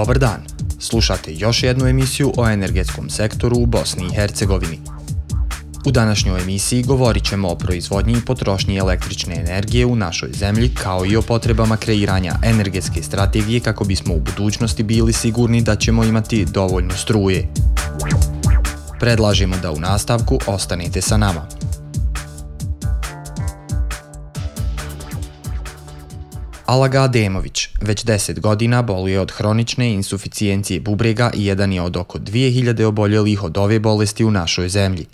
Dobar dan, slušate još jednu emisiju o energetskom sektoru u Bosni i Hercegovini. U današnjoj emisiji govorit ćemo o proizvodnji i potrošnji električne energije u našoj zemlji kao i o potrebama kreiranja energetske strategije kako bismo u budućnosti bili sigurni da ćemo imati dovoljno struje. Predlažemo da u nastavku ostanete sa nama. Alaga Ademović već 10 godina boluje od hronične insuficijencije bubrega i jedan je od oko 2000 oboljelih od ove bolesti u našoj zemlji.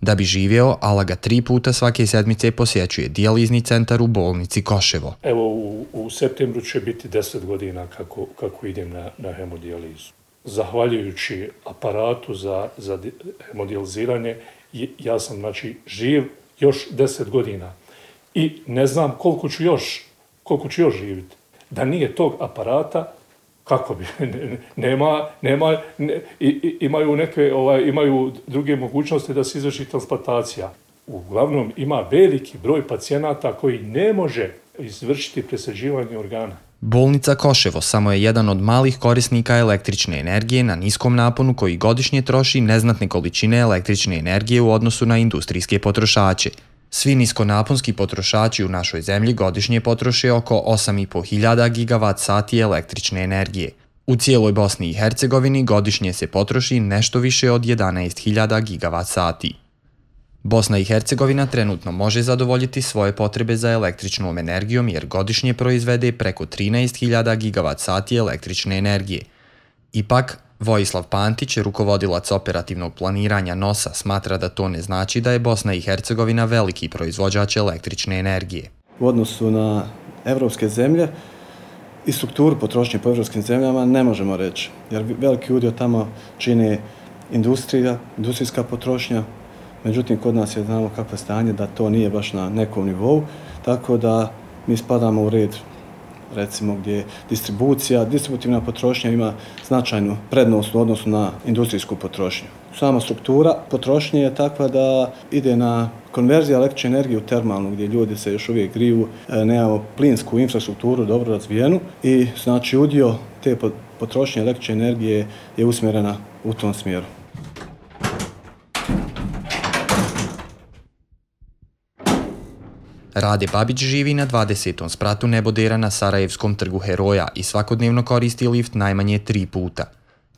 Da bi živjeo, Alaga tri puta svake sedmice posjećuje dijalizni centar u bolnici Koševo. Evo, u, u septembru će biti 10 godina kako, kako idem na, na hemodijalizu. Zahvaljujući aparatu za, za hemodijaliziranje, ja sam znači, živ još 10 godina. I ne znam koliko ću još koliko ću još živjeti. Da nije tog aparata, kako bi, nema, nema, ne, i, imaju neke, ovaj, imaju druge mogućnosti da se izvrši transplantacija. Uglavnom, ima veliki broj pacijenata koji ne može izvršiti presađivanje organa. Bolnica Koševo samo je jedan od malih korisnika električne energije na niskom naponu koji godišnje troši neznatne količine električne energije u odnosu na industrijske potrošače. Svi niskonaponski potrošači u našoj zemlji godišnje potroše oko 8.500 gigavat sati električne energije. U cijeloj Bosni i Hercegovini godišnje se potroši nešto više od 11.000 gigavat sati. Bosna i Hercegovina trenutno može zadovoljiti svoje potrebe za električnom energijom jer godišnje proizvede preko 13.000 gigavat sati električne energije. Ipak, Vojislav Pantić, rukovodilac operativnog planiranja NOSA, smatra da to ne znači da je Bosna i Hercegovina veliki proizvođač električne energije. U odnosu na evropske zemlje i strukturu potrošnje po evropskim zemljama ne možemo reći, jer veliki udio tamo čini industrija, industrijska potrošnja, međutim kod nas je znamo kakvo stanje da to nije baš na nekom nivou, tako da mi spadamo u red recimo gdje distribucija, distributivna potrošnja ima značajnu prednost u odnosu na industrijsku potrošnju. Sama struktura potrošnje je takva da ide na konverzija električne energije u termalnu, gdje ljudi se još uvijek griju, e, nemamo plinsku infrastrukturu dobro razvijenu i znači udio te potrošnje električne energije je usmjerena u tom smjeru. Rade Babić živi na 20. spratu nebodera na Sarajevskom trgu Heroja i svakodnevno koristi lift najmanje tri puta.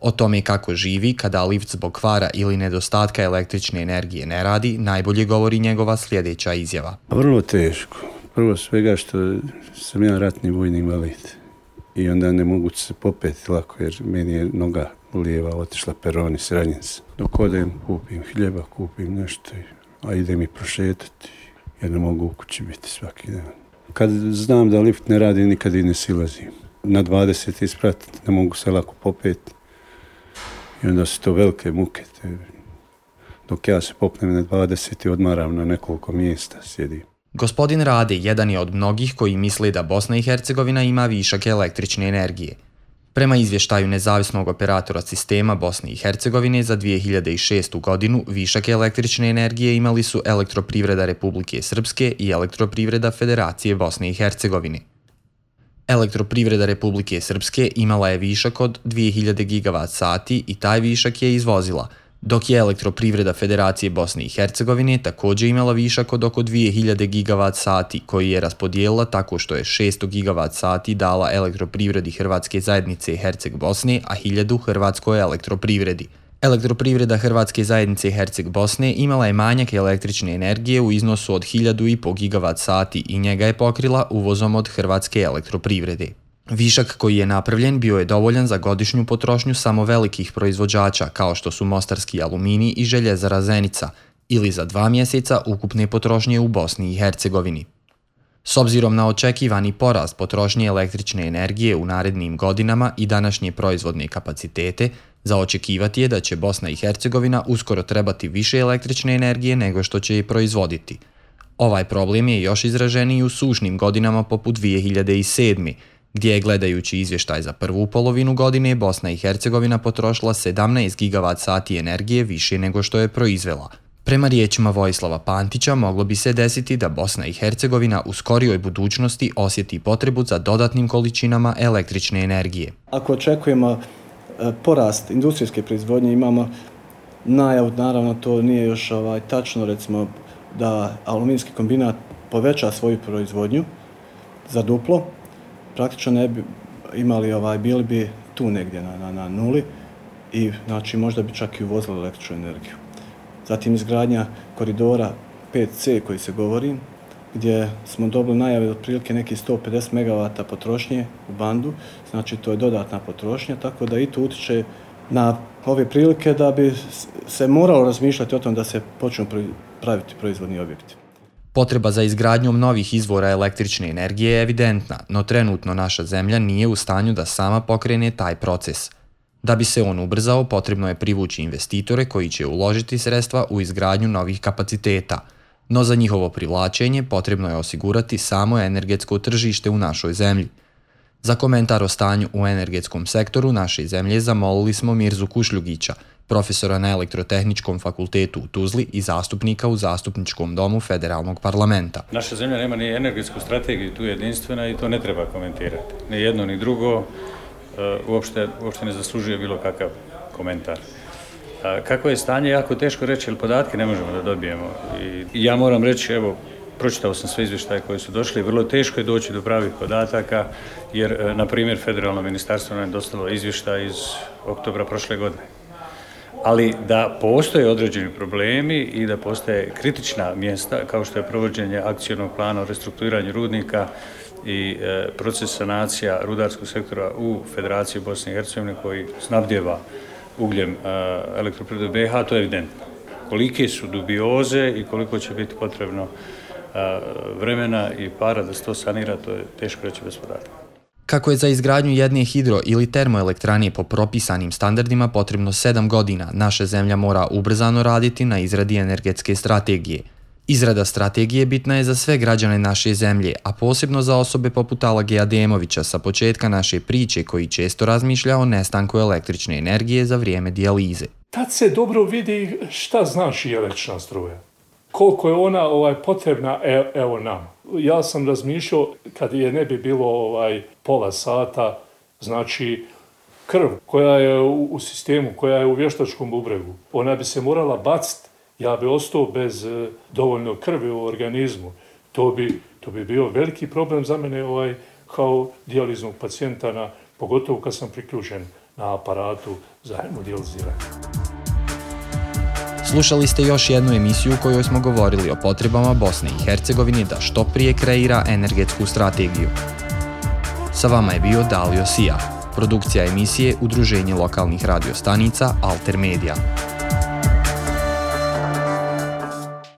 O tome kako živi kada lift zbog kvara ili nedostatka električne energije ne radi, najbolje govori njegova sljedeća izjava. Pa vrlo teško. Prvo svega što sam ja ratni vojni invalid i onda ne mogu se popeti lako jer meni je noga lijeva otišla peroni, sranjen. Dok odem, kupim hljeba, kupim nešto, a idem i prošetati jer ne mogu u kući biti svaki dan. Kad znam da lift ne radi, nikad i ne silazim. Na 20 isprat ne mogu se lako popeti. I onda su to velike muke. Te. Dok ja se popnem na 20 i odmaram na nekoliko mjesta, sjedim. Gospodin Rade jedan je od mnogih koji misle da Bosna i Hercegovina ima višak električne energije – Prema izvještaju nezavisnog operatora sistema Bosne i Hercegovine za 2006. godinu, višak električne energije imali su Elektroprivreda Republike Srpske i Elektroprivreda Federacije Bosne i Hercegovine. Elektroprivreda Republike Srpske imala je višak od 2000 GWh i taj višak je izvozila – dok je elektroprivreda Federacije Bosne i Hercegovine također imala višak od oko 2000 gigavat sati koji je raspodijelila tako što je 600 gigavat sati dala elektroprivredi Hrvatske zajednice Herceg Bosne, a 1000 Hrvatskoj elektroprivredi. Elektroprivreda Hrvatske zajednice Herceg Bosne imala je manjak električne energije u iznosu od 1000,5 gigavat sati i njega je pokrila uvozom od Hrvatske elektroprivrede. Višak koji je napravljen bio je dovoljan za godišnju potrošnju samo velikih proizvođača kao što su Mostarski alumini i željezara Zenica ili za dva mjeseca ukupne potrošnje u Bosni i Hercegovini. S obzirom na očekivani porast potrošnje električne energije u narednim godinama i današnje proizvodne kapacitete, za očekivati je da će Bosna i Hercegovina uskoro trebati više električne energije nego što će je proizvoditi. Ovaj problem je još izraženiji u sušnim godinama poput 2007 gdje je gledajući izvještaj za prvu polovinu godine Bosna i Hercegovina potrošila 17 gigavat sati energije više nego što je proizvela. Prema riječima Vojislava Pantića moglo bi se desiti da Bosna i Hercegovina u skorijoj budućnosti osjeti potrebu za dodatnim količinama električne energije. Ako očekujemo e, porast industrijske proizvodnje, imamo najav, naravno to nije još ovaj, tačno, recimo da aluminijski kombinat poveća svoju proizvodnju za duplo, praktično ne bi imali, ovaj, bili bi tu negdje na, na, na nuli i znači možda bi čak i uvozili električnu energiju. Zatim izgradnja koridora 5C koji se govori, gdje smo dobili najave od prilike neki 150 MW potrošnje u bandu, znači to je dodatna potrošnja, tako da i to utiče na ove prilike da bi se moralo razmišljati o tom da se počnu praviti proizvodni objekti. Potreba za izgradnjom novih izvora električne energije je evidentna, no trenutno naša zemlja nije u stanju da sama pokrene taj proces. Da bi se on ubrzao, potrebno je privući investitore koji će uložiti sredstva u izgradnju novih kapaciteta, no za njihovo privlačenje potrebno je osigurati samo energetsko tržište u našoj zemlji. Za komentar o stanju u energetskom sektoru naše zemlje zamolili smo Mirzu Kušljugića, profesora na elektrotehničkom fakultetu u Tuzli i zastupnika u zastupničkom domu federalnog parlamenta. Naša zemlja nema ni energetsku strategiju, tu je jedinstvena i to ne treba komentirati. Ni jedno ni drugo e, uopšte, uopšte ne zaslužuje bilo kakav komentar. Kako je stanje, jako teško reći, jer podatke ne možemo da dobijemo. I ja moram reći, evo, pročitao sam sve izvještaje koje su došli, vrlo teško je doći do pravih podataka, jer, e, na primjer, federalno ministarstvo nam je dostalo izvještaj iz oktobra prošle godine ali da postoje određeni problemi i da postoje kritična mjesta kao što je provođenje akcijnog plana o restrukturiranju rudnika i e, proces sanacija rudarskog sektora u Federaciji Bosne i Hercegovine koji snabdjeva ugljem e, elektroprirodu BiH, to je evidentno. Kolike su dubioze i koliko će biti potrebno e, vremena i para da se to sanira, to je teško reći bez podataka. Kako je za izgradnju jedne hidro- ili termoelektrane po propisanim standardima potrebno 7 godina, naša zemlja mora ubrzano raditi na izradi energetske strategije. Izrada strategije bitna je za sve građane naše zemlje, a posebno za osobe poput Alage Ademovića sa početka naše priče koji često razmišlja o nestanku električne energije za vrijeme dijalize. Tad se dobro vidi šta znači električna struja. Koliko je ona ovaj potrebna e, evo nam ja sam razmišljao kad je ne bi bilo ovaj pola sata, znači krv koja je u, u sistemu, koja je u vještačkom bubregu, ona bi se morala baciti, ja bi ostao bez e, dovoljno krvi u organizmu. To bi, to bi bio veliki problem za mene ovaj, kao dijaliznog pacijenta, na, pogotovo kad sam priključen na aparatu za hemodijaliziranje. Slušali ste još jednu emisiju u kojoj smo govorili o potrebama Bosne i Hercegovine da što prije kreira energetsku strategiju. Sa vama je bio Dalio Sija, produkcija emisije Udruženje lokalnih radiostanica Alter Media.